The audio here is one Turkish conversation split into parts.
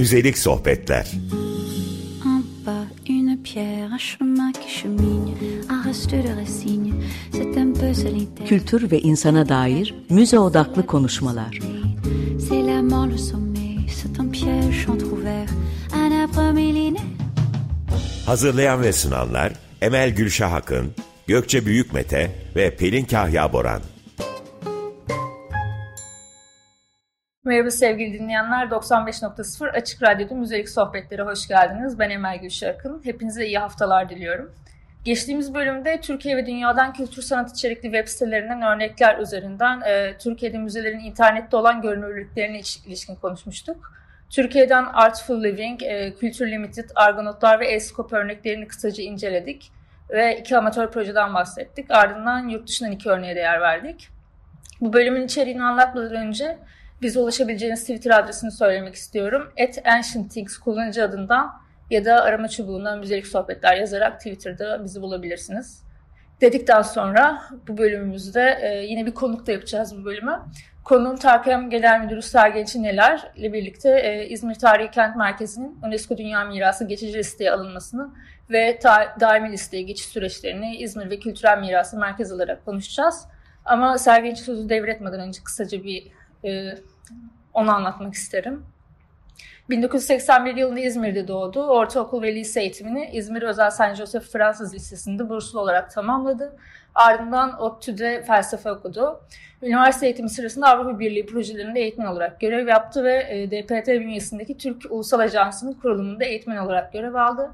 Müzelik sohbetler. En bas, une pierre, un chemin qui chemine, un reste de racine, c'est un peu solitaire. Kültür ve insana dair müze odaklı konuşmalar. C'est la mort, le sommeil, c'est un piège entrouvert, un arbre millénaire. Hazırlayan ve sunanlar Emel Gülşah Akın, Gökçe Büyükmete ve Pelin Kahya Boran. Merhaba sevgili dinleyenler. 95.0 Açık Radyo'da Müzelik Sohbetlere hoş geldiniz. Ben Emel Gülşah Akın. Hepinize iyi haftalar diliyorum. Geçtiğimiz bölümde Türkiye ve dünyadan kültür sanat içerikli web sitelerinden örnekler üzerinden e, Türkiye'de müzelerin internette olan görünürlüklerine ilişkin konuşmuştuk. Türkiye'den Artful Living, e, Kültür Limited, Argonotlar ve Escope örneklerini kısaca inceledik ve iki amatör projeden bahsettik. Ardından yurt dışından iki örneğe değer verdik. Bu bölümün içeriğini anlatmadan önce bize ulaşabileceğiniz Twitter adresini söylemek istiyorum. At Ancient Things kullanıcı adından ya da arama çubuğundan müzelik sohbetler yazarak Twitter'da bizi bulabilirsiniz. Dedikten sonra bu bölümümüzde e, yine bir konukla yapacağız bu bölümü. Konuğum Tarkem Genel Müdürü Sergen Çineler ile birlikte e, İzmir Tarihi Kent Merkezi'nin UNESCO Dünya Mirası geçici listeye alınmasını ve daimi listeye geçiş süreçlerini İzmir ve Kültürel Mirası Merkezi olarak konuşacağız. Ama Sergen sözü devretmeden önce kısaca bir e, onu anlatmak isterim. 1981 yılında İzmir'de doğdu. Ortaokul ve lise eğitimini İzmir Özel Saint Joseph Fransız Lisesi'nde burslu olarak tamamladı. Ardından ODTÜ'de felsefe okudu. Üniversite eğitimi sırasında Avrupa Birliği projelerinde eğitmen olarak görev yaptı ve e, DPT bünyesindeki Türk Ulusal Ajansı'nın kurulumunda eğitmen olarak görev aldı.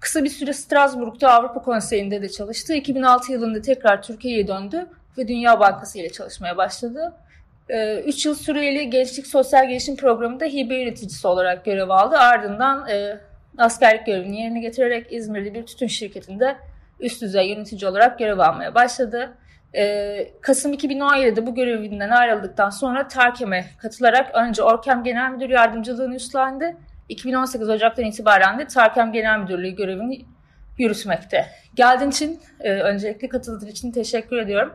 Kısa bir süre Strasbourg'da Avrupa Konseyi'nde de çalıştı. 2006 yılında tekrar Türkiye'ye döndü ve Dünya Bankası ile çalışmaya başladı. 3 yıl süreli Gençlik Sosyal Gelişim Programı'nda hibe yöneticisi olarak görev aldı. Ardından e, askerlik görevini yerine getirerek İzmir'de bir tütün şirketinde üst düzey yönetici olarak görev almaya başladı. E, Kasım 2017'de bu görevinden ayrıldıktan sonra Terkem'e katılarak önce Orkem Genel Müdür Yardımcılığını üstlendi. 2018 Ocak'tan itibaren de Terkem Genel Müdürlüğü görevini yürütmekte. Geldiğin için, e, öncelikle katıldığın için teşekkür ediyorum.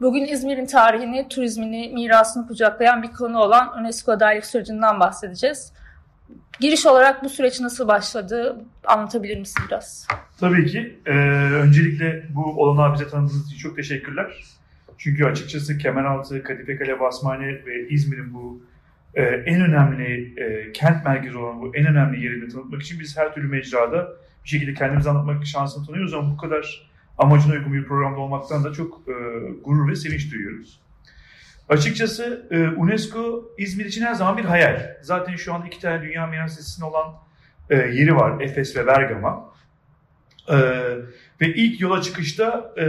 Bugün İzmir'in tarihini, turizmini, mirasını kucaklayan bir konu olan UNESCO adaylık sürecinden bahsedeceğiz. Giriş olarak bu süreç nasıl başladı anlatabilir misin biraz? Tabii ki. Ee, öncelikle bu olanağı bize tanıdığınız için çok teşekkürler. Çünkü açıkçası Kemeraltı, Kadifekale, Basmane ve İzmir'in bu e, en önemli e, kent merkezi olan bu en önemli yerini tanıtmak için biz her türlü mecrada bir şekilde kendimizi anlatmak şansını tanıyoruz ama bu kadar amacına uygun bir programda olmaktan da çok e, gurur ve sevinç duyuyoruz. Açıkçası e, UNESCO İzmir için her zaman bir hayal. Zaten şu anda iki tane Dünya Miras Listesi'nde olan e, yeri var. Efes ve Bergama. E, ve ilk yola çıkışta e,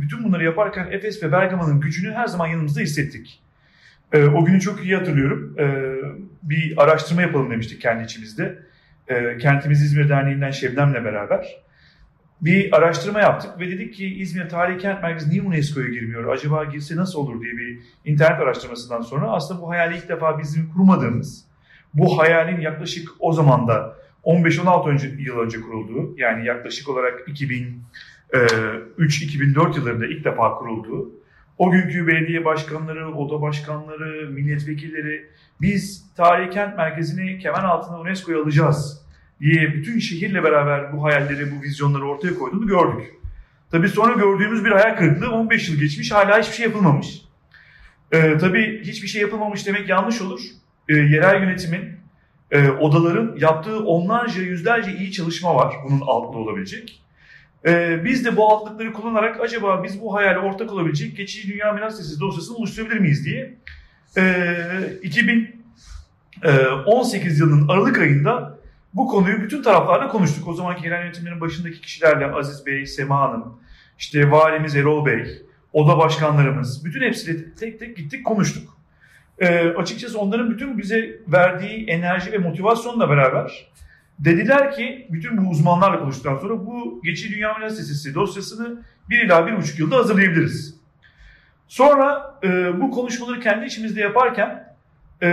bütün bunları yaparken Efes ve Bergama'nın gücünü her zaman yanımızda hissettik. E, o günü çok iyi hatırlıyorum. E, bir araştırma yapalım demiştik kendi içimizde. E, Kentimiz İzmir Derneği'nden Şebnem'le beraber bir araştırma yaptık ve dedik ki İzmir Tarihi Kent Merkezi niye UNESCO'ya girmiyor? Acaba girse nasıl olur diye bir internet araştırmasından sonra aslında bu hayali ilk defa bizim kurmadığımız, bu hayalin yaklaşık o zaman da 15-16 önce, yıl önce kurulduğu, yani yaklaşık olarak 2003-2004 yıllarında ilk defa kurulduğu, o günkü belediye başkanları, oda başkanları, milletvekilleri biz Tarihi Kent Merkezi'ni kemen altına UNESCO'ya alacağız diye bütün şehirle beraber bu hayalleri, bu vizyonları ortaya koyduğunu gördük. Tabii sonra gördüğümüz bir hayal kırıklığı 15 yıl geçmiş hala hiçbir şey yapılmamış. Ee, tabii hiçbir şey yapılmamış demek yanlış olur. Ee, yerel yönetimin, e, odaların yaptığı onlarca, yüzlerce iyi çalışma var bunun altında olabilecek. Ee, biz de bu altlıkları kullanarak acaba biz bu hayale ortak olabilecek geçici Dünya Miras Listesi dosyasını oluşturabilir miyiz diye e, 2018 yılının Aralık ayında bu konuyu bütün taraflarla konuştuk. O zamanki genel yönetimlerin başındaki kişilerle Aziz Bey, Sema Hanım, işte valimiz Erol Bey, oda başkanlarımız, bütün hepsiyle tek tek gittik konuştuk. Ee, açıkçası onların bütün bize verdiği enerji ve motivasyonla beraber dediler ki bütün bu uzmanlarla konuştuktan sonra bu geçici Dünya Üniversitesi dosyasını bir ila bir buçuk yılda hazırlayabiliriz. Sonra e, bu konuşmaları kendi içimizde yaparken e,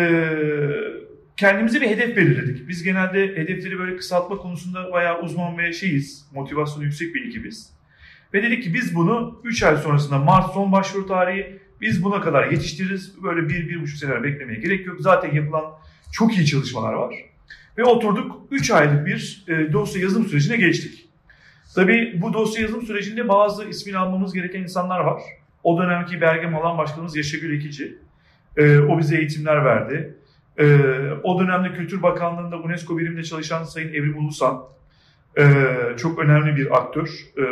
kendimize bir hedef belirledik. Biz genelde hedefleri böyle kısaltma konusunda bayağı uzman ve şeyiz, motivasyonu yüksek bir ekibiz. Ve dedik ki biz bunu 3 ay sonrasında Mart son başvuru tarihi biz buna kadar yetiştiririz. Böyle bir, bir buçuk sene beklemeye gerek yok. Zaten yapılan çok iyi çalışmalar var. Ve oturduk 3 aylık bir e, dosya yazım sürecine geçtik. Tabii bu dosya yazım sürecinde bazı ismini almamız gereken insanlar var. O dönemki Bergem alan başkanımız Yaşagül Ekici. E, o bize eğitimler verdi. E, o dönemde Kültür Bakanlığı'nda UNESCO biriminde çalışan Sayın Evrim Ulusan. E, çok önemli bir aktör. E,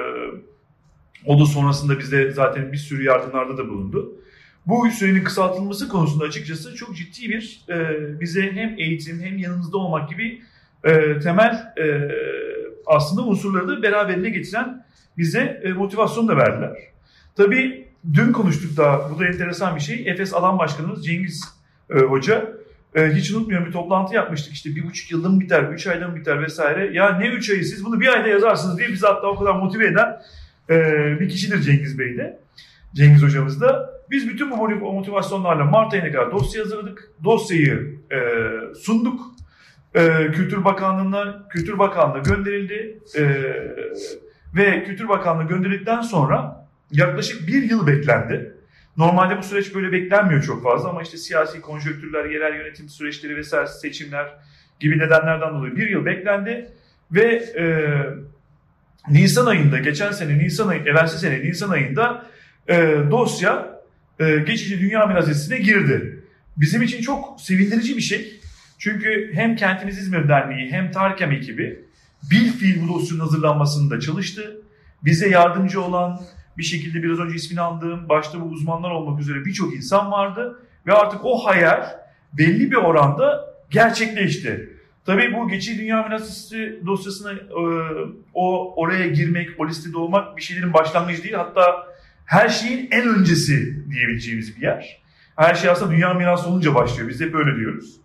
o da sonrasında bize zaten bir sürü yardımlarda da bulundu. Bu sürenin kısaltılması konusunda açıkçası çok ciddi bir e, bize hem eğitim hem yanımızda olmak gibi e, temel e, aslında unsurları da beraberine getiren bize e, motivasyon da verdiler. Tabii dün konuştuk da bu da enteresan bir şey. Efes alan başkanımız Cengiz e, Hoca e, hiç unutmuyorum bir toplantı yapmıştık işte bir buçuk yılda mı biter, üç ayda mı biter vesaire. Ya ne üç ayı siz bunu bir ayda yazarsınız diye bizi hatta o kadar motive eden e, bir kişidir Cengiz Bey de. Cengiz hocamız da. Biz bütün bu motivasyonlarla Mart ayına kadar dosya hazırladık. Dosyayı e, sunduk. E, Kültür Bakanlığı'na, Kültür Bakanlığı gönderildi. E, ve Kültür Bakanlığı gönderildikten sonra yaklaşık bir yıl beklendi. Normalde bu süreç böyle beklenmiyor çok fazla ama işte siyasi konjonktürler, yerel yönetim süreçleri vesaire seçimler gibi nedenlerden dolayı bir yıl beklendi ve e, Nisan ayında, geçen sene Nisan ayı, evvelsi sene Nisan ayında e, dosya e, geçici dünya miras listesine girdi. Bizim için çok sevindirici bir şey. Çünkü hem Kentimiz İzmir Derneği hem Tarkem ekibi bil fiil bu dosyanın hazırlanmasında çalıştı. Bize yardımcı olan bir şekilde biraz önce ismini andığım başta bu uzmanlar olmak üzere birçok insan vardı. Ve artık o hayal belli bir oranda gerçekleşti. Tabii bu geçici dünya miras listesi dosyasına e, o oraya girmek, o listede olmak bir şeylerin başlangıcı değil. Hatta her şeyin en öncesi diyebileceğimiz bir yer. Her şey aslında dünya mirası olunca başlıyor. Biz hep öyle diyoruz.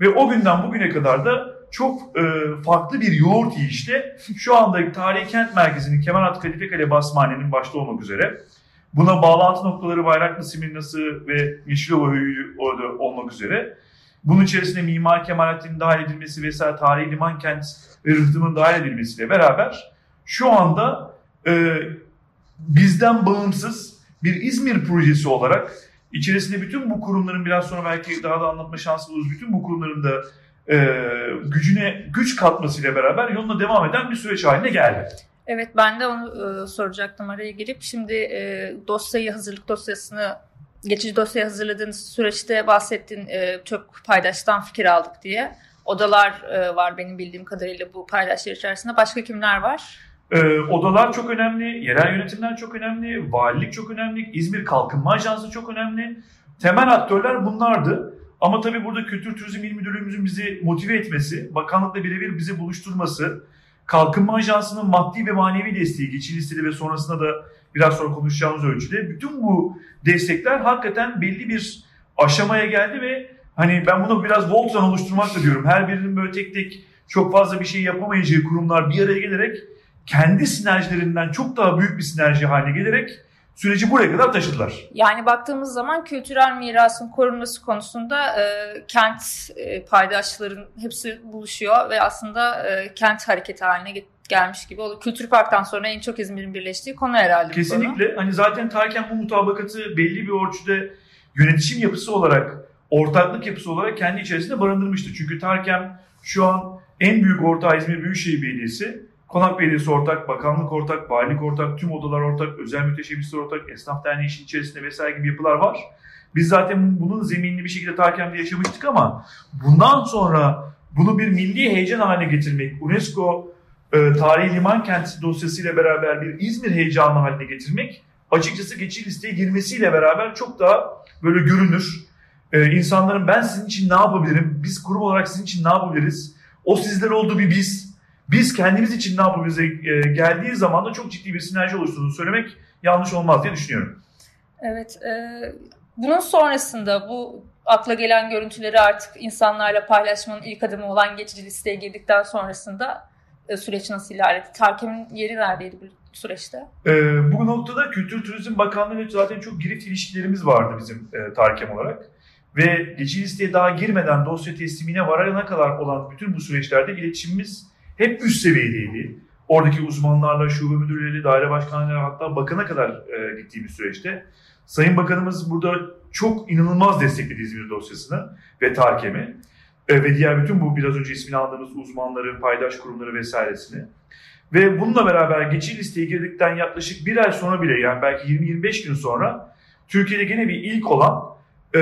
Ve o günden bugüne kadar da çok e, farklı bir yoğurt yiyişte şu anda Tarihi Kent Merkezi'nin Kemeraltı Kadifekale Basmane'nin başta olmak üzere buna bağlantı noktaları Bayraklı Simirnası ve Yeşilova orada olmak üzere bunun içerisinde Mimar Kemalettin'in dahil edilmesi vesaire tarihi liman kent ve rıhtımın dahil edilmesiyle beraber şu anda e, bizden bağımsız bir İzmir projesi olarak içerisinde bütün bu kurumların biraz sonra belki daha da anlatma şansı buluruz. Bütün bu kurumların da e, gücüne güç katmasıyla beraber yoluna devam eden bir süreç haline geldi. Evet ben de onu e, soracaktım araya girip. Şimdi e, dosyayı hazırlık dosyasını geçici dosya hazırladığınız süreçte bahsettin e, çok paydaştan fikir aldık diye. Odalar e, var benim bildiğim kadarıyla bu paydaşlar içerisinde. Başka kimler var? Ee, odalar çok önemli, yerel yönetimler çok önemli, valilik çok önemli, İzmir Kalkınma Ajansı çok önemli. Temel aktörler bunlardı. Ama tabii burada Kültür Turizm İl Müdürlüğümüzün bizi motive etmesi, bakanlıkla birebir bizi buluşturması, Kalkınma Ajansı'nın maddi ve manevi desteği, geçici listeli ve sonrasında da biraz sonra konuşacağımız ölçüde bütün bu destekler hakikaten belli bir aşamaya geldi ve hani ben bunu biraz Voltran oluşturmak da diyorum. Her birinin böyle tek tek çok fazla bir şey yapamayacağı kurumlar bir araya gelerek kendi sinerjilerinden çok daha büyük bir sinerji haline gelerek süreci buraya kadar taşıdılar. Yani baktığımız zaman kültürel mirasın korunması konusunda e, kent e, paydaşların hepsi buluşuyor ve aslında e, kent hareketi haline gelmiş gibi oluyor. Kültür Park'tan sonra en çok İzmir'in birleştiği konu herhalde. Kesinlikle. Hani zaten Tarken bu mutabakatı belli bir ölçüde yönetişim yapısı olarak, ortaklık yapısı olarak kendi içerisinde barındırmıştı. Çünkü Tarken şu an en büyük ortağı İzmir Büyükşehir Belediyesi Konak Belediyesi ortak, bakanlık ortak, valilik ortak, tüm odalar ortak, özel müteşebbisler ortak, esnaf derneği işin içerisinde vesaire gibi yapılar var. Biz zaten bunun zeminini bir şekilde Tarkem'de yaşamıştık ama bundan sonra bunu bir milli heyecan haline getirmek, UNESCO e, tarihi liman kenti dosyasıyla beraber bir İzmir heyecanı haline getirmek açıkçası geçici listeye girmesiyle beraber çok daha böyle görünür. E, insanların ben sizin için ne yapabilirim, biz kurum olarak sizin için ne yapabiliriz, o sizler oldu bir biz, biz kendimiz için ne yapabiliriz e, geldiği zaman da çok ciddi bir sinerji oluşturduğunu söylemek yanlış olmaz diye düşünüyorum. Evet. E, bunun sonrasında bu akla gelen görüntüleri artık insanlarla paylaşmanın ilk adımı olan geçici listeye girdikten sonrasında e, süreç nasıl ilerledi? Tarkem'in yeri neredeydi bu süreçte? E, bu noktada Kültür Turizm Bakanlığı ile zaten çok girift ilişkilerimiz vardı bizim e, Tarkem olarak. Ve geçici listeye daha girmeden dosya teslimine varana kadar olan bütün bu süreçlerde iletişimimiz hep üst seviyedeydi. Oradaki uzmanlarla, şube müdürleri, daire başkanları hatta bakana kadar e, gittiğimiz süreçte. Sayın Bakanımız burada çok inanılmaz destekledi İzmir dosyasını ve Tarkem'i. e, ve diğer bütün bu biraz önce ismini aldığımız uzmanları, paydaş kurumları vesairesini. Ve bununla beraber geçici listeye girdikten yaklaşık bir ay sonra bile yani belki 20-25 gün sonra Türkiye'de gene bir ilk olan e,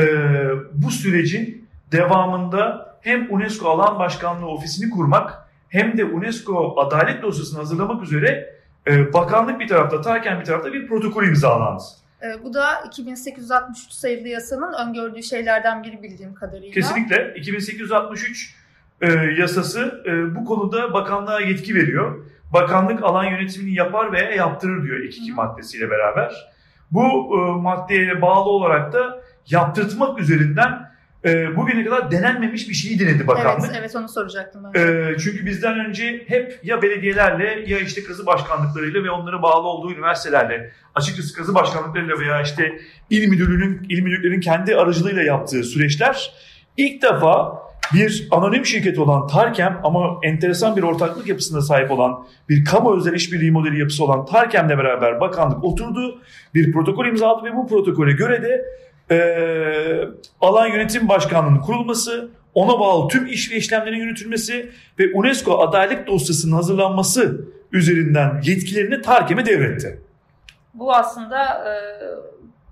bu sürecin devamında hem UNESCO Alan Başkanlığı Ofisi'ni kurmak hem de UNESCO Adalet Dosyası'nı hazırlamak üzere e, bakanlık bir tarafta, Tarken bir tarafta bir protokol imzalandı. E, bu da 2863 sayılı yasanın öngördüğü şeylerden biri bildiğim kadarıyla. Kesinlikle 2863 e, yasası e, bu konuda bakanlığa yetki veriyor. Bakanlık alan yönetimini yapar veya yaptırır diyor iki iki maddesiyle beraber. Bu e, maddeye bağlı olarak da yaptırtmak üzerinden e, bugüne kadar denenmemiş bir şeyi denedi bakanlık. Evet, evet onu soracaktım ben. E, çünkü bizden önce hep ya belediyelerle ya işte kazı başkanlıklarıyla ve onlara bağlı olduğu üniversitelerle açıkçası kazı başkanlıklarıyla veya işte il müdürlüğünün il müdürlüğünün kendi aracılığıyla yaptığı süreçler ilk defa bir anonim şirket olan Tarkem ama enteresan bir ortaklık yapısına sahip olan bir kamu özel işbirliği modeli yapısı olan Tarkem'le beraber bakanlık oturdu. Bir protokol imzaladı ve bu protokole göre de alan yönetim başkanlığının kurulması, ona bağlı tüm iş ve işlemlerin yürütülmesi ve UNESCO adalet dosyasının hazırlanması üzerinden yetkilerini Tarkem'e devretti. Bu aslında e,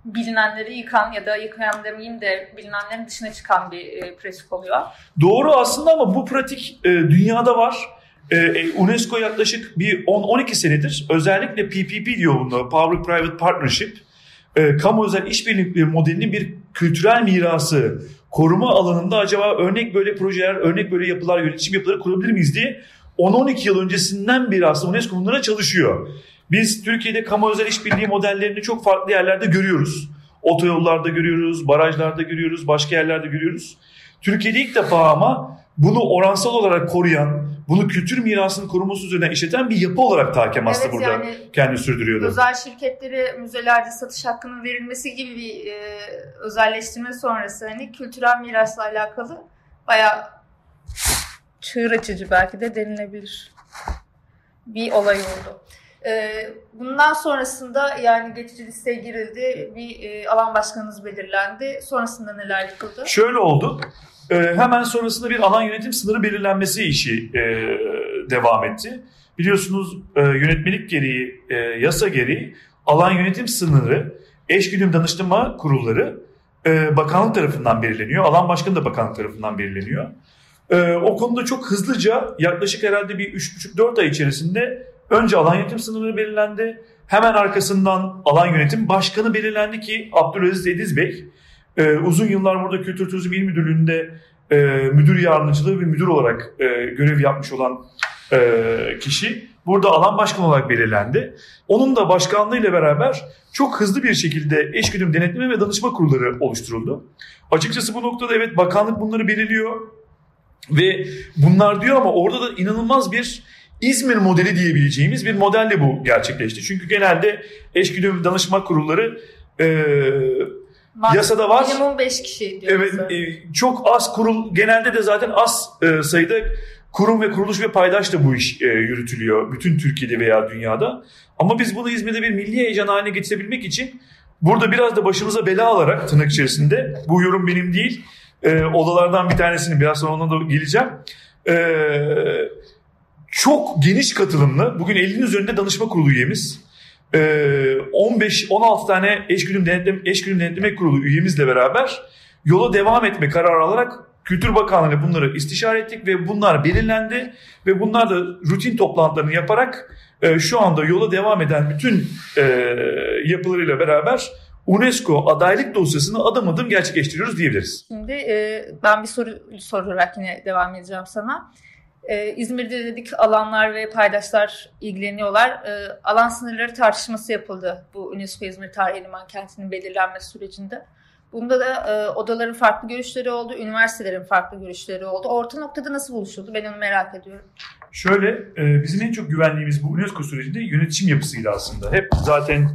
bilinenleri yıkan ya da yıkayan demeyeyim de bilinenlerin dışına çıkan bir e, pratik oluyor. Doğru aslında ama bu pratik e, dünyada var. E, e UNESCO yaklaşık bir 10-12 senedir özellikle PPP diyor bunda, Public Private Partnership e, kamu özel işbirlikleri modelinin bir kültürel mirası koruma alanında acaba örnek böyle projeler, örnek böyle yapılar, yönetişim yapıları kurabilir miyiz diye 10-12 yıl öncesinden beri aslında UNESCO bunlara çalışıyor. Biz Türkiye'de kamu özel işbirliği modellerini çok farklı yerlerde görüyoruz. Otoyollarda görüyoruz, barajlarda görüyoruz, başka yerlerde görüyoruz. Türkiye'de ilk defa ama bunu oransal olarak koruyan, bunu kültür mirasının korunması üzerine işleten bir yapı olarak Takem aslında evet, burada yani kendini sürdürüyordu. Özel şirketlere müzelerde satış hakkının verilmesi gibi bir e, özelleştirme sonrası hani kültürel mirasla alakalı bayağı çığır açıcı belki de denilebilir bir olay oldu. E, bundan sonrasında yani geçici listeye girildi, bir e, alan başkanınız belirlendi. Sonrasında neler yapıldı? Şöyle oldu. E, hemen sonrasında bir alan yönetim sınırı belirlenmesi işi e, devam etti. Biliyorsunuz e, yönetmelik gereği, e, yasa gereği alan yönetim sınırı eşgüdüm danıştırma kurulları e, bakanlık tarafından belirleniyor. Alan başkanı da bakanlık tarafından belirleniyor. E, o konuda çok hızlıca yaklaşık herhalde bir 3,5-4 ay içerisinde önce alan yönetim sınırı belirlendi. Hemen arkasından alan yönetim başkanı belirlendi ki Abdülaziz Ediz Bey e, uzun yıllar burada Kültür Turizm İl Müdürlüğü'nde e, müdür yardımcılığı ve müdür olarak e, görev yapmış olan e, kişi burada alan başkanı olarak belirlendi. Onun da başkanlığıyla beraber çok hızlı bir şekilde eşgüdüm denetleme ve danışma kurulları oluşturuldu. Açıkçası bu noktada evet bakanlık bunları belirliyor ve bunlar diyor ama orada da inanılmaz bir İzmir modeli diyebileceğimiz bir modelle bu gerçekleşti. Çünkü genelde eşgüdüm danışma kurulları e, Yasada var. Minimum 5 kişi diyor. Evet, e, çok az kurul, genelde de zaten az e, sayıda kurum ve kuruluş ve paydaş da bu iş e, yürütülüyor. Bütün Türkiye'de veya dünyada. Ama biz bunu İzmir'de bir milli heyecan haline getirebilmek için burada biraz da başımıza bela alarak tırnak içerisinde, bu yorum benim değil, e, odalardan bir tanesini biraz sonra ona da geleceğim. E, çok geniş katılımlı, bugün 50'nin üzerinde danışma kurulu üyemiz. 15-16 ee, tane eşgüdüm denetleme, eşgüdüm denetleme kurulu üyemizle beraber yola devam etme kararı alarak Kültür Bakanlığı bunları istişare ettik ve bunlar belirlendi ve bunlar da rutin toplantılarını yaparak e, şu anda yola devam eden bütün e, yapılarıyla beraber UNESCO adaylık dosyasını adım adım gerçekleştiriyoruz diyebiliriz. Şimdi e, ben bir soru sorarak yine devam edeceğim sana. Ee, İzmir'de dedik alanlar ve paydaşlar ilgileniyorlar. Ee, alan sınırları tartışması yapıldı bu UNESCO İzmir Tarihi Liman Kenti'nin belirlenmesi sürecinde. Bunda da e, odaların farklı görüşleri oldu, üniversitelerin farklı görüşleri oldu. Orta noktada nasıl buluşuldu? Ben onu merak ediyorum. Şöyle, e, bizim en çok güvenliğimiz bu UNESCO sürecinde yönetişim yapısıydı aslında. Hep zaten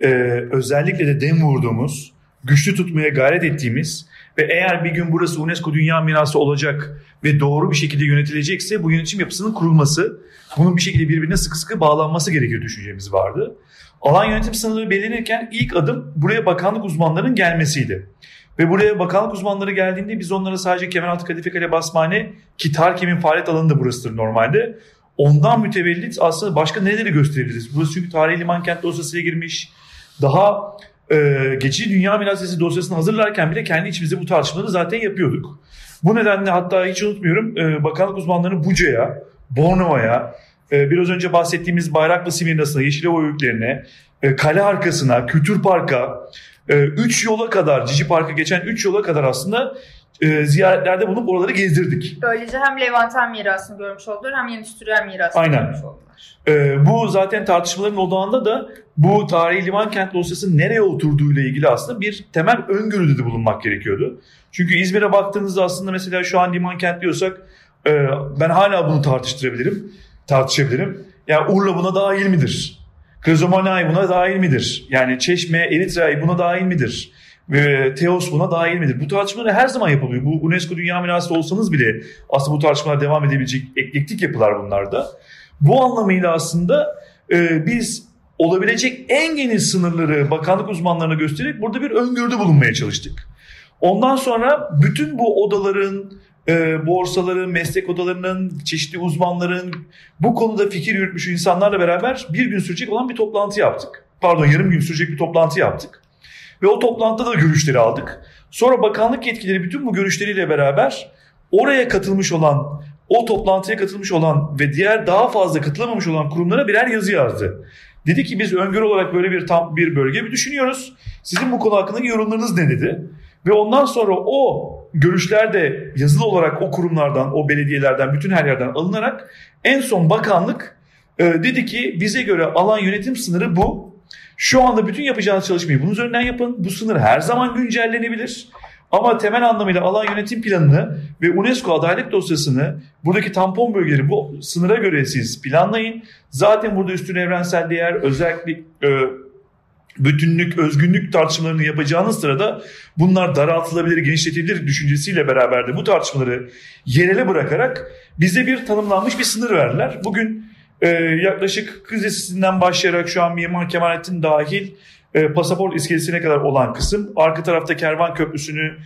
e, özellikle de dem vurduğumuz, güçlü tutmaya gayret ettiğimiz ve eğer bir gün burası UNESCO Dünya Mirası olacak ve doğru bir şekilde yönetilecekse bu yönetim yapısının kurulması, bunun bir şekilde birbirine sıkı sıkı bağlanması gerekir düşüncemiz vardı. Alan yönetim sınırları belirlenirken ilk adım buraya bakanlık uzmanlarının gelmesiydi. Ve buraya bakanlık uzmanları geldiğinde biz onlara sadece Kemeraltı Kadife Kale Basmane ki Tarkem'in faaliyet alanı da burasıdır normalde. Ondan mütevellit aslında başka neleri gösterebiliriz? Burası çünkü tarihi liman kent dosyasıyla girmiş. Daha e, geçici dünya mirası dosyasını hazırlarken bile kendi içimizde bu tartışmaları zaten yapıyorduk. Bu nedenle hatta hiç unutmuyorum e, bakanlık uzmanlarını Buca'ya, Bornova'ya, e, biraz önce bahsettiğimiz Bayraklı Simirnası'na, Yeşilova Öğütlerine, e, Kale Arkası'na, Kültür Park'a, 3 e, yola kadar, Cici Park'a geçen 3 yola kadar aslında e, ziyaretlerde bulunup oraları gezdirdik. Böylece hem Levanten mirasını görmüş oldular hem endüstriyel mirasını Aynen. görmüş oldular. E, bu zaten tartışmaların odağında da bu tarihi liman kent dosyası nereye oturduğuyla ilgili aslında bir temel öngörüde de bulunmak gerekiyordu. Çünkü İzmir'e baktığınızda aslında mesela şu an liman kent diyorsak e, ben hala bunu tartıştırabilirim, tartışabilirim. Yani Urla buna dahil midir? Krizomanay buna dahil midir? Yani Çeşme, Eritre'yi buna dahil midir? Ve Teos buna dahil midir? Bu tartışmalar her zaman yapılıyor. Bu UNESCO Dünya Mirası olsanız bile aslında bu tartışmalar devam edebilecek eklektik yapılar bunlarda. Bu anlamıyla aslında e, biz olabilecek en geniş sınırları bakanlık uzmanlarına göstererek burada bir öngörüde bulunmaya çalıştık. Ondan sonra bütün bu odaların, e, borsaların, meslek odalarının, çeşitli uzmanların bu konuda fikir yürütmüş insanlarla beraber bir gün sürecek olan bir toplantı yaptık. Pardon yarım gün sürecek bir toplantı yaptık. Ve o toplantıda da görüşleri aldık. Sonra bakanlık yetkileri bütün bu görüşleriyle beraber oraya katılmış olan, o toplantıya katılmış olan ve diğer daha fazla katılamamış olan kurumlara birer yazı yazdı. Dedi ki biz öngörü olarak böyle bir tam bir bölge bir düşünüyoruz. Sizin bu konu hakkındaki yorumlarınız ne dedi? Ve ondan sonra o görüşler de yazılı olarak o kurumlardan, o belediyelerden, bütün her yerden alınarak en son bakanlık e, dedi ki bize göre alan yönetim sınırı bu. Şu anda bütün yapacağınız çalışmayı bunun üzerinden yapın. Bu sınır her zaman güncellenebilir. Ama temel anlamıyla alan yönetim planını ve UNESCO adalet dosyasını buradaki tampon bölgeleri bu sınıra göre siz planlayın. Zaten burada üstün evrensel değer özellik e, bütünlük, özgünlük tartışmalarını yapacağınız sırada bunlar daraltılabilir, genişletilebilir düşüncesiyle beraber de bu tartışmaları yerele bırakarak bize bir tanımlanmış bir sınır verdiler. Bugün e, yaklaşık Kız Lisesi'nden başlayarak şu an Mimar Kemalettin dahil e, pasaport iskelesine kadar olan kısım, arka tarafta Kervan Köprüsü'nü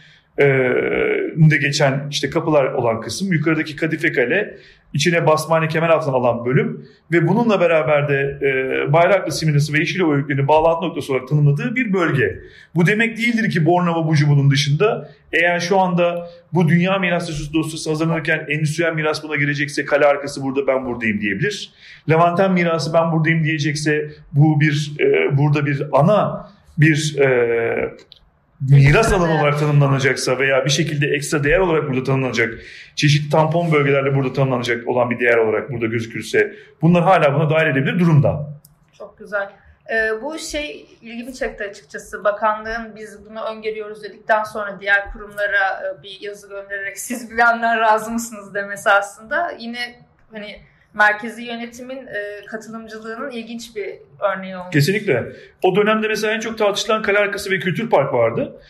de geçen işte kapılar olan kısım, yukarıdaki Kadife Kale, içine Basmane kemer altına alan bölüm ve bununla beraber de e, Bayraklı Siminası ve Yeşilova Öğütlerini bağlantı noktası olarak tanımladığı bir bölge. Bu demek değildir ki Bornova Bucu bunun dışında. Eğer şu anda bu Dünya Mirası dosyası hazırlanırken endüstriyel miras buna girecekse kale arkası burada ben buradayım diyebilir. Levanten mirası ben buradayım diyecekse bu bir e, burada bir ana bir e, miras alanı olarak tanımlanacaksa veya bir şekilde ekstra değer olarak burada tanımlanacak, çeşitli tampon bölgelerle burada tanımlanacak olan bir değer olarak burada gözükürse bunlar hala buna dahil edebilir durumda. Çok güzel. Ee, bu şey ilgimi çekti açıkçası. Bakanlığın biz bunu öngörüyoruz dedikten sonra diğer kurumlara e, bir yazı göndererek siz bilenler razı mısınız demesi aslında yine hani merkezi yönetimin e, katılımcılığının ilginç bir örneği olmuş. Kesinlikle. O dönemde mesela en çok tartışılan kale arkası ve kültür park vardı.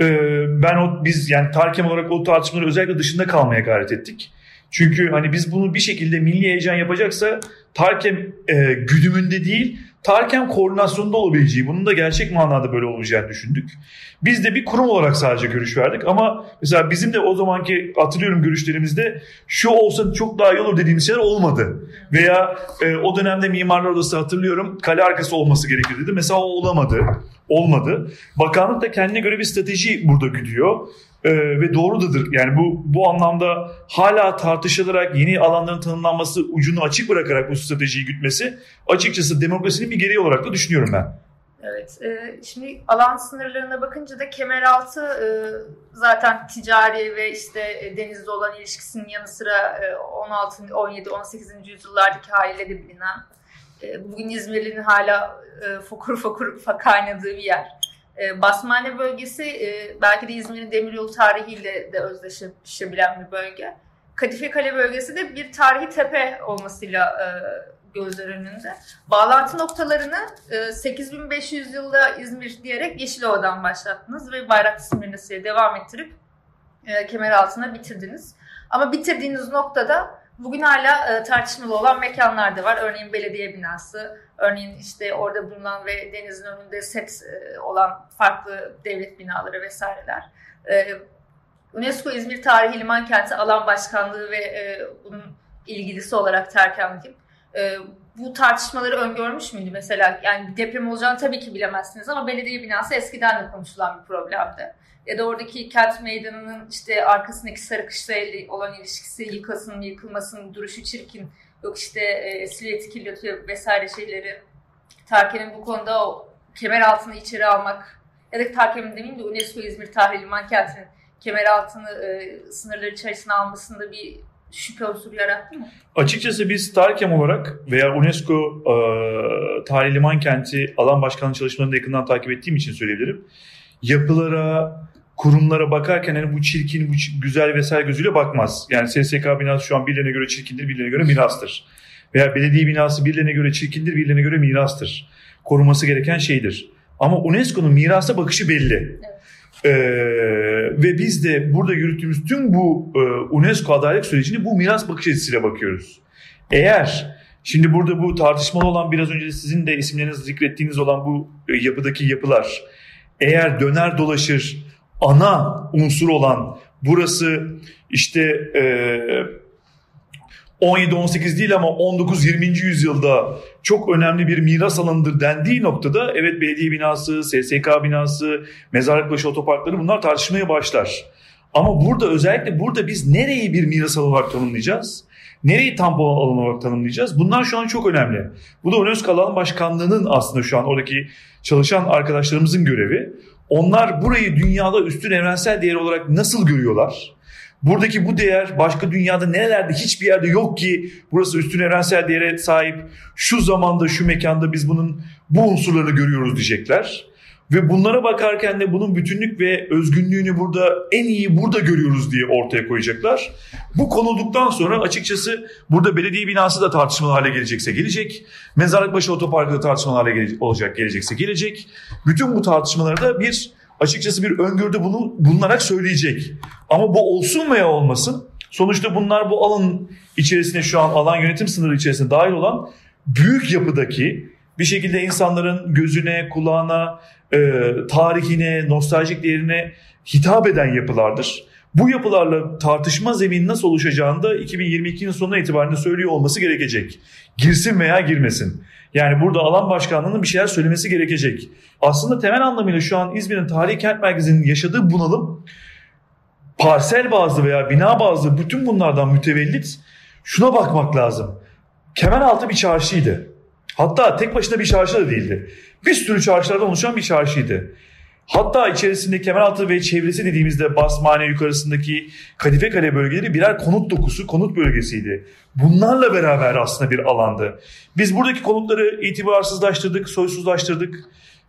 Ee, ben o biz yani Tarkem olarak o tartışmaları özellikle dışında kalmaya gayret ettik. Çünkü hani biz bunu bir şekilde milli heyecan yapacaksa Tarkem e, güdümünde değil Tarkem koordinasyonunda olabileceği, bunun da gerçek manada böyle olacağını düşündük. Biz de bir kurum olarak sadece görüş verdik ama mesela bizim de o zamanki hatırlıyorum görüşlerimizde şu olsa çok daha iyi olur dediğimiz şeyler olmadı. Veya e, o dönemde Mimarlar Odası hatırlıyorum kale arkası olması gerekir dedi. Mesela o olamadı, olmadı. Bakanlık da kendine göre bir strateji burada güdüyor e, ve doğrudadır. Yani bu bu anlamda hala tartışılarak yeni alanların tanımlanması ucunu açık bırakarak bu stratejiyi gütmesi açıkçası demokrasinin bir gereği olarak da düşünüyorum ben. Evet. E, şimdi alan sınırlarına bakınca da Kemeraltı e, zaten ticari ve işte e, denizde olan ilişkisinin yanı sıra e, 16, 17, 18. yüzyıllardaki haliyle de bilinen e, bugün İzmirli'nin hala e, fokur fokur kaynadığı bir yer. E, Basmane bölgesi e, belki de İzmir'in demiryolu tarihiyle de özdeşleşebilen bir bölge. Kadife Kale bölgesi de bir tarihi tepe olmasıyla e, gözler önünde. Bağlantı noktalarını 8500 yılda İzmir diyerek Yeşilova'dan başlattınız ve Bayraklı Simirnesi'ye devam ettirip kemer altına bitirdiniz. Ama bitirdiğiniz noktada bugün hala tartışmalı olan mekanlar da var. Örneğin belediye binası, Örneğin işte orada bulunan ve denizin önünde set e, olan farklı devlet binaları vesaireler. E, UNESCO İzmir Tarihi Liman Kenti Alan Başkanlığı ve e, bunun ilgilisi olarak terkendim. E, bu tartışmaları öngörmüş müydü mesela? Yani deprem olacağını tabii ki bilemezsiniz ama belediye binası eskiden de konuşulan bir problemdi. Ya da oradaki kent meydanının işte arkasındaki sarı kışlayla olan ilişkisi, yıkasın yıkılmasın, duruşu çirkin, yok işte e, silüeti kirletiyor vesaire şeyleri. Tarken'in bu konuda o kemer altını içeri almak ya da Tarken'in demeyeyim de UNESCO İzmir Tarihi Liman Kenti'nin kemer altını e, sınırları içerisine almasında bir şüphe unsuru yarattı mı? Açıkçası biz Tarkem olarak veya UNESCO e, Tarihi Liman Kenti alan başkanlığı çalışmalarını yakından takip ettiğim için söyleyebilirim. Yapılara, kurumlara bakarken hani bu çirkin, bu güzel vesaire gözüyle bakmaz. Yani SSK binası şu an birilerine göre çirkindir, birilerine göre mirastır. Veya belediye binası birilerine göre çirkindir, birilerine göre mirastır. Korunması gereken şeydir. Ama UNESCO'nun mirasa bakışı belli. Evet. Ee, ve biz de burada yürüttüğümüz tüm bu e, UNESCO adalet sürecini bu miras bakış açısıyla bakıyoruz. Eğer şimdi burada bu tartışmalı olan biraz önce sizin de isimlerinizi zikrettiğiniz olan bu e, yapıdaki yapılar eğer döner dolaşır ana unsur olan burası işte e, 17-18 değil ama 19-20. yüzyılda çok önemli bir miras alanıdır dendiği noktada evet belediye binası, SSK binası, mezarlıkbaşı otoparkları bunlar tartışmaya başlar. Ama burada özellikle burada biz nereyi bir miras alanı olarak tanımlayacağız? Nereyi tampon alanı olarak tanımlayacağız? Bunlar şu an çok önemli. Bu da UNESCO Alan Başkanlığı'nın aslında şu an oradaki çalışan arkadaşlarımızın görevi. Onlar burayı dünyada üstün evrensel değer olarak nasıl görüyorlar? Buradaki bu değer başka dünyada nerelerde hiçbir yerde yok ki burası üstün evrensel değere sahip. Şu zamanda şu mekanda biz bunun bu unsurlarını görüyoruz diyecekler. Ve bunlara bakarken de bunun bütünlük ve özgünlüğünü burada en iyi burada görüyoruz diye ortaya koyacaklar. Bu konulduktan sonra açıkçası burada belediye binası da tartışmalı hale gelecekse gelecek. Mezarlıkbaşı otoparkı da tartışmalı hale gele- olacak gelecekse gelecek. Bütün bu tartışmalarda bir açıkçası bir öngörüde bunu bulunarak söyleyecek. Ama bu olsun veya olmasın sonuçta bunlar bu alan içerisinde şu an alan yönetim sınırı içerisinde dahil olan büyük yapıdaki bir şekilde insanların gözüne, kulağına, e, tarihine, nostaljik değerine hitap eden yapılardır. Bu yapılarla tartışma zemini nasıl oluşacağını da 2022'nin sonuna itibaren söylüyor olması gerekecek. Girsin veya girmesin. Yani burada alan başkanlığının bir şeyler söylemesi gerekecek. Aslında temel anlamıyla şu an İzmir'in tarihi kent merkezinin yaşadığı bunalım parsel bazlı veya bina bazlı bütün bunlardan mütevellit şuna bakmak lazım. Kemeraltı bir çarşıydı. Hatta tek başına bir çarşı da değildi. Bir sürü çarşılardan oluşan bir çarşıydı. Hatta içerisinde Kemeraltı ve çevresi dediğimizde Basmane yukarısındaki Kadife Kale bölgeleri birer konut dokusu, konut bölgesiydi. Bunlarla beraber aslında bir alandı. Biz buradaki konutları itibarsızlaştırdık, soysuzlaştırdık.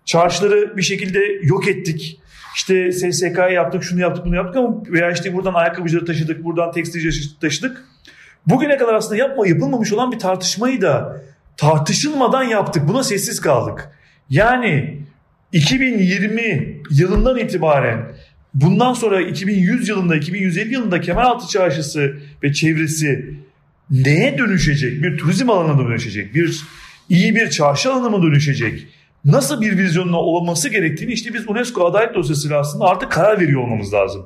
Çarşıları bir şekilde yok ettik. İşte SSK'yı yaptık, şunu yaptık, bunu yaptık ama veya işte buradan ayakkabıcıları taşıdık, buradan tekstilci taşıdık. Bugüne kadar aslında yapma yapılmamış olan bir tartışmayı da tartışılmadan yaptık. Buna sessiz kaldık. Yani 2020 yılından itibaren bundan sonra 2100 yılında 2150 yılında Kemeraltı Çarşısı ve çevresi neye dönüşecek? Bir turizm alanına dönüşecek? Bir iyi bir çarşı alanı mı dönüşecek? Nasıl bir vizyonla olması gerektiğini işte biz UNESCO adalet dosyasıyla aslında artık karar veriyor olmamız lazım.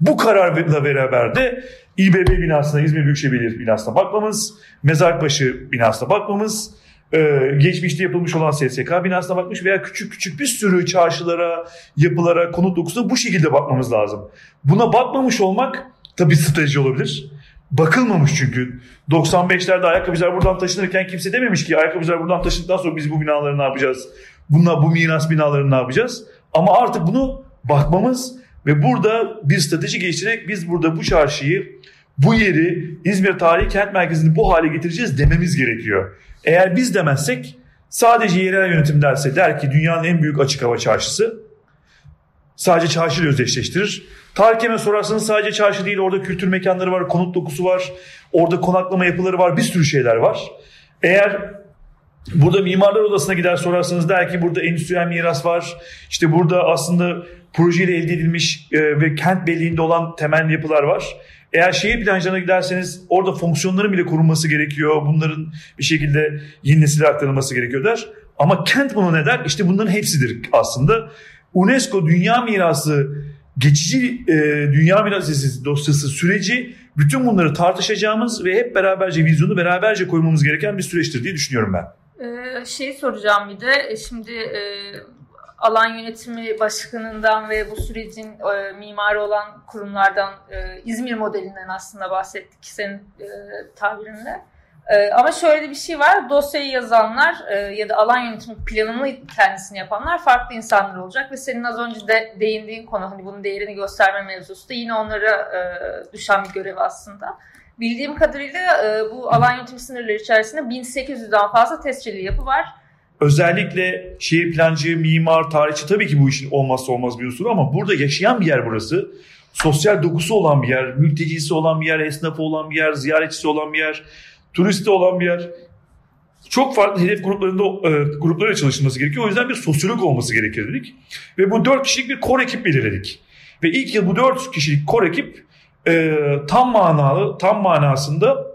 Bu kararla beraber de İBB binasına, İzmir Büyükşehir Belediyesi binasına bakmamız, Mezarbaşı binasına bakmamız, ee, geçmişte yapılmış olan SSK binasına bakmış veya küçük küçük bir sürü çarşılara, yapılara, konut dokusuna bu şekilde bakmamız lazım. Buna bakmamış olmak tabii strateji olabilir. Bakılmamış çünkü. 95'lerde ayakkabıcılar buradan taşınırken kimse dememiş ki ayakkabıcılar buradan taşındıktan sonra biz bu binaları ne yapacağız? Bunlar bu miras binalarını ne yapacağız? Ama artık bunu bakmamız ve burada bir strateji geliştirerek biz burada bu çarşıyı, bu yeri İzmir Tarihi Kent Merkezi'ni bu hale getireceğiz dememiz gerekiyor. Eğer biz demezsek sadece yerel yönetim derse der ki dünyanın en büyük açık hava çarşısı sadece çarşıyla özdeşleştirir. Tarkem'e sorarsanız sadece çarşı değil orada kültür mekanları var, konut dokusu var, orada konaklama yapıları var, bir sürü şeyler var. Eğer burada mimarlar odasına gider sorarsanız der ki burada endüstriyel miras var. İşte burada aslında projeyle elde edilmiş e, ve kent belliğinde olan temel yapılar var. eğer şehir plancılarına giderseniz orada fonksiyonların bile korunması gerekiyor. Bunların bir şekilde yeni nesile aktarılması gerekiyor der. Ama kent bunu ne der? İşte bunların hepsidir aslında. UNESCO Dünya Mirası geçici e, Dünya Mirası dosyası süreci bütün bunları tartışacağımız ve hep beraberce vizyonu beraberce koymamız gereken bir süreçtir diye düşünüyorum ben. Ee, şey soracağım bir de e, şimdi e, alan yönetimi başkanından ve bu sürecin e, mimarı olan kurumlardan e, İzmir modelinden aslında bahsettik senin e, tabirinle. E, ama şöyle bir şey var. Dosyayı yazanlar e, ya da alan yönetimi planını kendisini yapanlar farklı insanlar olacak ve senin az önce de değindiğin konu hani bunun değerini gösterme mevzusu da yine onlara e, düşen bir görev aslında. Bildiğim kadarıyla e, bu alan yönetimi sınırları içerisinde 1800'den fazla tescilli yapı var. Özellikle şehir plancı, mimar, tarihçi tabii ki bu işin olmazsa olmaz bir unsuru ama burada yaşayan bir yer burası. Sosyal dokusu olan bir yer, mültecisi olan bir yer, esnafı olan bir yer, ziyaretçisi olan bir yer, turisti olan bir yer. Çok farklı hedef gruplarında e, gruplarla çalışılması gerekiyor. O yüzden bir sosyolog olması gerekir dedik. Ve bu dört kişilik bir kor ekip belirledik. Ve ilk yıl bu dört kişilik kor ekip e, tam manalı, tam manasında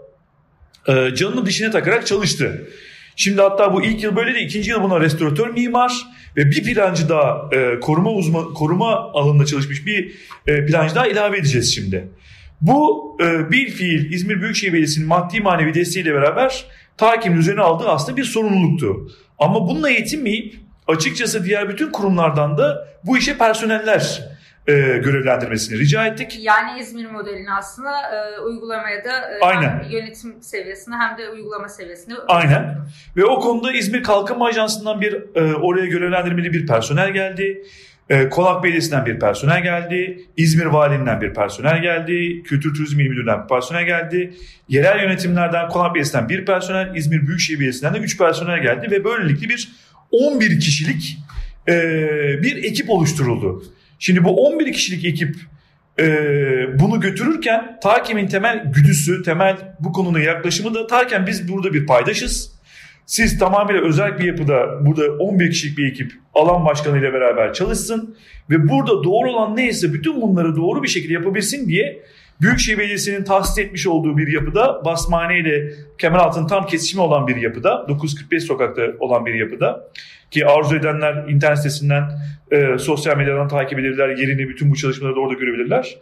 e, canını dişine takarak çalıştı. Şimdi hatta bu ilk yıl böyle de ikinci yıl buna restoratör mimar ve bir plancı daha e, koruma uzman koruma alanında çalışmış bir e, plancı daha ilave edeceğiz şimdi. Bu e, bir fiil İzmir Büyükşehir Belediyesi'nin maddi manevi desteğiyle beraber takimin üzerine aldığı aslında bir sorumluluktu. Ama bununla yetinmeyip açıkçası diğer bütün kurumlardan da bu işe personeller e, görevlendirmesini rica ettik. Yani İzmir modelini aslında e, uygulamaya da e, Aynen. hem yönetim seviyesinde hem de uygulama seviyesinde. Aynen. Ve o konuda İzmir Kalkınma Ajansı'ndan bir e, oraya görevlendirmeli bir personel geldi. E, Konak Belediyesi'nden bir personel geldi. İzmir Valiliğinden bir personel geldi. Kültür Turizm İl Müdürlüğü'nden bir personel geldi. Yerel yönetimlerden Konak Belediyesi'nden bir personel, İzmir Büyükşehir Belediyesi'nden de 3 personel geldi ve böylelikle bir 11 kişilik e, bir ekip oluşturuldu. Şimdi bu 11 kişilik ekip e, bunu götürürken Takim'in temel güdüsü, temel bu konunun yaklaşımı da Takim biz burada bir paydaşız. Siz tamamıyla özel bir yapıda burada 11 kişilik bir ekip alan başkanı ile beraber çalışsın ve burada doğru olan neyse bütün bunları doğru bir şekilde yapabilsin diye Büyükşehir Belediyesi'nin tahsis etmiş olduğu bir yapıda Basmane ile Kemeraltı'nın tam kesişimi olan bir yapıda 945 sokakta olan bir yapıda ki arzu edenler internet sitesinden e, sosyal medyadan takip edebilirler yerini bütün bu çalışmaları da orada görebilirler.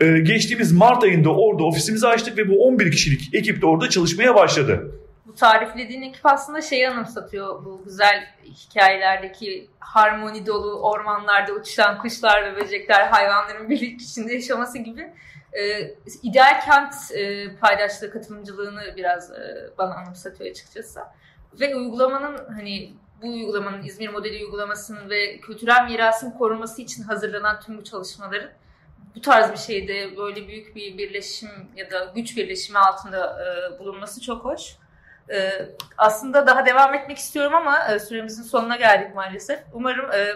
E, geçtiğimiz Mart ayında orada ofisimizi açtık ve bu 11 kişilik ekip de orada çalışmaya başladı. Bu tariflediğin ekip aslında şeyi anımsatıyor bu güzel hikayelerdeki harmoni dolu ormanlarda uçuşan kuşlar ve böcekler hayvanların birlik içinde yaşaması gibi e, ideal kent e, paydaşlığı katılımcılığını biraz e, bana anımsatıyor açıkçası. Ve uygulamanın hani bu uygulamanın İzmir modeli uygulamasının ve kültürel mirasın korunması için hazırlanan tüm bu çalışmaların bu tarz bir şeyde böyle büyük bir birleşim ya da güç birleşimi altında e, bulunması çok hoş. E, aslında daha devam etmek istiyorum ama e, süremizin sonuna geldik maalesef. Umarım e,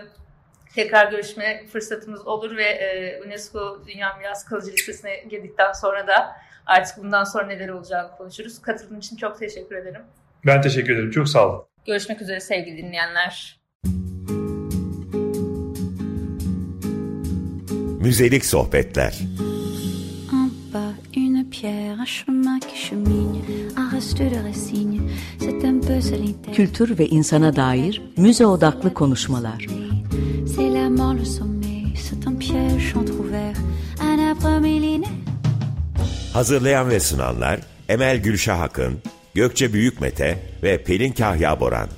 tekrar görüşme fırsatımız olur ve e, UNESCO Dünya Miras Kalıcı Listesi'ne girdikten sonra da artık bundan sonra neler olacağını konuşuruz. Katıldığın için çok teşekkür ederim. Ben teşekkür ederim. Çok sağ olun. Görüşmek üzere sevgili dinleyenler. Müzelik sohbetler. une pierre, un chemin qui chemine, un reste de résigne, c'est un peu solitaire. Kültür ve insana dair müze odaklı konuşmalar. C'est la le sommeil, c'est un piège entrouvert, un arbre millénaire. Hazırlayan ve sunanlar Emel Gülşah Akın, Gökçe Büyükmete ve Pelin Kahya Boran.